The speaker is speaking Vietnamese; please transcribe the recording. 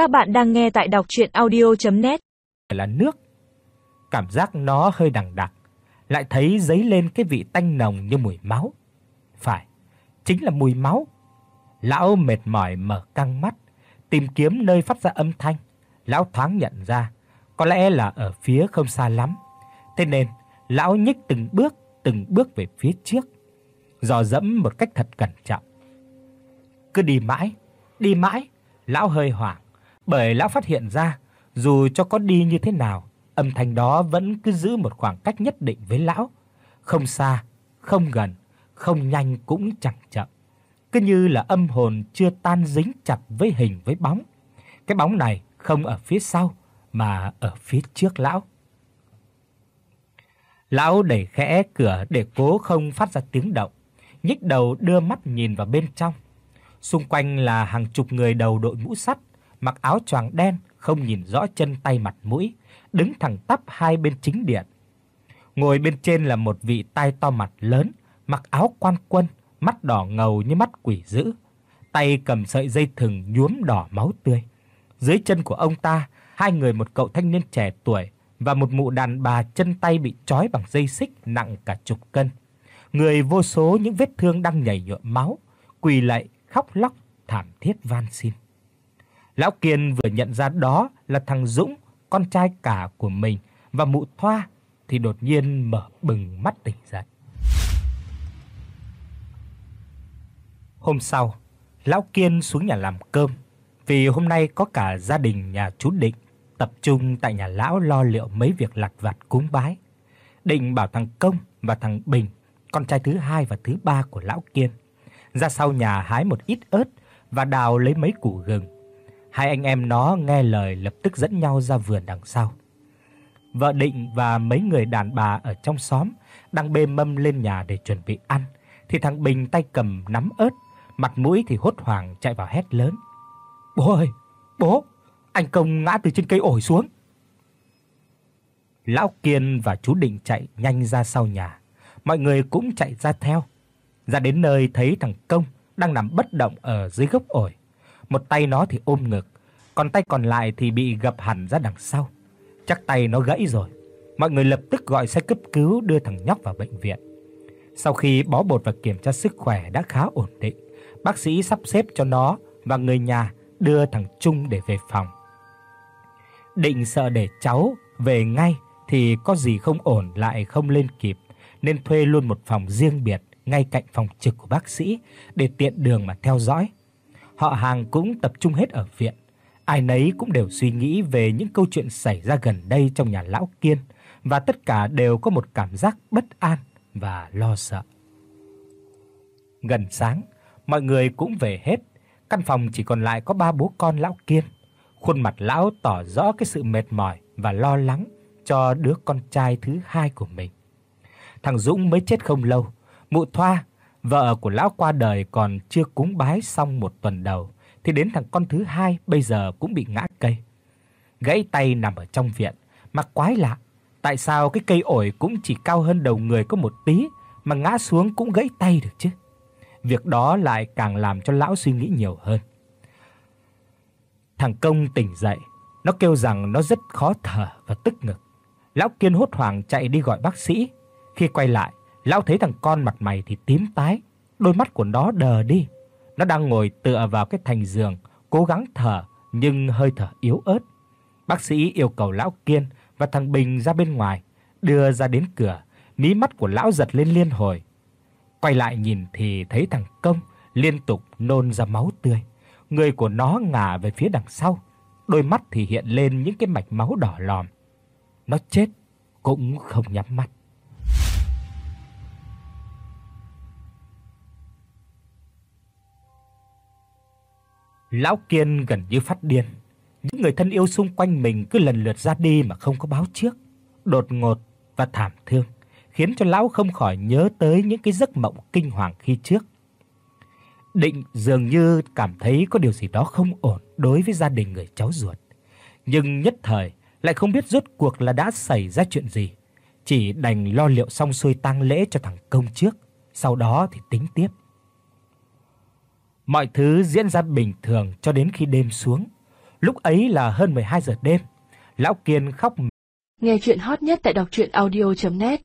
Các bạn đang nghe tại đọc audio net Là nước. Cảm giác nó hơi đằng đặc, lại thấy dấy lên cái vị tanh nồng như mùi máu. Phải, chính là mùi máu. Lão mệt mỏi mở căng mắt, tìm kiếm nơi phát ra âm thanh. Lão thoáng nhận ra, có lẽ là ở phía không xa lắm. Thế nên, lão nhích từng bước, từng bước về phía trước, dò dẫm một cách thật cẩn trọng. Cứ đi mãi, đi mãi, lão hơi hoảng, bởi lão phát hiện ra, dù cho có đi như thế nào, âm thanh đó vẫn cứ giữ một khoảng cách nhất định với lão, không xa, không gần, không nhanh cũng chẳng chậm. Cứ như là âm hồn chưa tan dính chặt với hình với bóng. Cái bóng này không ở phía sau mà ở phía trước lão. Lão đẩy khẽ cửa để cố không phát ra tiếng động, nhích đầu đưa mắt nhìn vào bên trong. Xung quanh là hàng chục người đầu đội mũ sắt, mặc áo choàng đen, không nhìn rõ chân tay mặt mũi, đứng thẳng tắp hai bên chính điện. Ngồi bên trên là một vị tai to mặt lớn, mặc áo quan quân, mắt đỏ ngầu như mắt quỷ dữ, tay cầm sợi dây thừng nhuốm đỏ máu tươi. Dưới chân của ông ta, hai người một cậu thanh niên trẻ tuổi và một mụ đàn bà chân tay bị trói bằng dây xích nặng cả chục cân. Người vô số những vết thương đang nhảy nhụa máu, quỳ lạy khóc lóc thảm thiết van xin. Lão Kiên vừa nhận ra đó là thằng Dũng, con trai cả của mình và mụ Thoa thì đột nhiên mở bừng mắt tỉnh dậy. Hôm sau, lão Kiên xuống nhà làm cơm, vì hôm nay có cả gia đình nhà chú Định tập trung tại nhà lão lo liệu mấy việc lặt vặt cúng bái. Định bảo thằng Công và thằng Bình, con trai thứ hai và thứ ba của lão Kiên, ra sau nhà hái một ít ớt và đào lấy mấy củ gừng. Hai anh em nó nghe lời lập tức dẫn nhau ra vườn đằng sau. Vợ Định và mấy người đàn bà ở trong xóm đang bê mâm lên nhà để chuẩn bị ăn, thì thằng Bình tay cầm nắm ớt, mặt mũi thì hốt hoảng chạy vào hét lớn. "Bố ơi, bố, anh Công ngã từ trên cây ổi xuống." Lão Kiên và chú Định chạy nhanh ra sau nhà, mọi người cũng chạy ra theo. Ra đến nơi thấy thằng Công đang nằm bất động ở dưới gốc ổi. Một tay nó thì ôm ngực, còn tay còn lại thì bị gập hẳn ra đằng sau. Chắc tay nó gãy rồi. Mọi người lập tức gọi xe cấp cứu đưa thằng nhóc vào bệnh viện. Sau khi bó bột và kiểm tra sức khỏe đã khá ổn định, bác sĩ sắp xếp cho nó và người nhà đưa thằng Trung để về phòng. Định sợ để cháu về ngay thì có gì không ổn lại không lên kịp, nên thuê luôn một phòng riêng biệt ngay cạnh phòng trực của bác sĩ để tiện đường mà theo dõi. Họ hàng cũng tập trung hết ở viện. Ai nấy cũng đều suy nghĩ về những câu chuyện xảy ra gần đây trong nhà lão Kiên và tất cả đều có một cảm giác bất an và lo sợ. Gần sáng, mọi người cũng về hết, căn phòng chỉ còn lại có ba bố con lão Kiên. Khuôn mặt lão tỏ rõ cái sự mệt mỏi và lo lắng cho đứa con trai thứ hai của mình. Thằng Dũng mới chết không lâu, mụ Thoa, vợ của lão qua đời còn chưa cúng bái xong một tuần đầu thì đến thằng con thứ hai bây giờ cũng bị ngã cây. Gãy tay nằm ở trong viện, mà quái lạ, tại sao cái cây ổi cũng chỉ cao hơn đầu người có một tí mà ngã xuống cũng gãy tay được chứ? Việc đó lại càng làm cho lão suy nghĩ nhiều hơn. Thằng Công tỉnh dậy, nó kêu rằng nó rất khó thở và tức ngực. Lão Kiên hốt hoảng chạy đi gọi bác sĩ. Khi quay lại, lão thấy thằng con mặt mày thì tím tái, đôi mắt của nó đờ đi. Nó đang ngồi tựa vào cái thành giường, cố gắng thở nhưng hơi thở yếu ớt. Bác sĩ yêu cầu lão Kiên và thằng Bình ra bên ngoài, đưa ra đến cửa, mí mắt của lão giật lên liên hồi. Quay lại nhìn thì thấy thằng Công liên tục nôn ra máu tươi, người của nó ngả về phía đằng sau, đôi mắt thì hiện lên những cái mạch máu đỏ lòm. Nó chết cũng không nhắm mắt. Lão Kiên gần như phát điên. Những người thân yêu xung quanh mình cứ lần lượt ra đi mà không có báo trước, đột ngột và thảm thương, khiến cho lão không khỏi nhớ tới những cái giấc mộng kinh hoàng khi trước. Định dường như cảm thấy có điều gì đó không ổn đối với gia đình người cháu ruột, nhưng nhất thời lại không biết rốt cuộc là đã xảy ra chuyện gì, chỉ đành lo liệu xong xuôi tang lễ cho thằng công trước, sau đó thì tính tiếp. Mọi thứ diễn ra bình thường cho đến khi đêm xuống. Lúc ấy là hơn 12 giờ đêm. Lão Kiên khóc Nghe truyện hot nhất tại doctruyenaudio.net